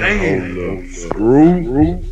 Damn. Hold Screw. Screw.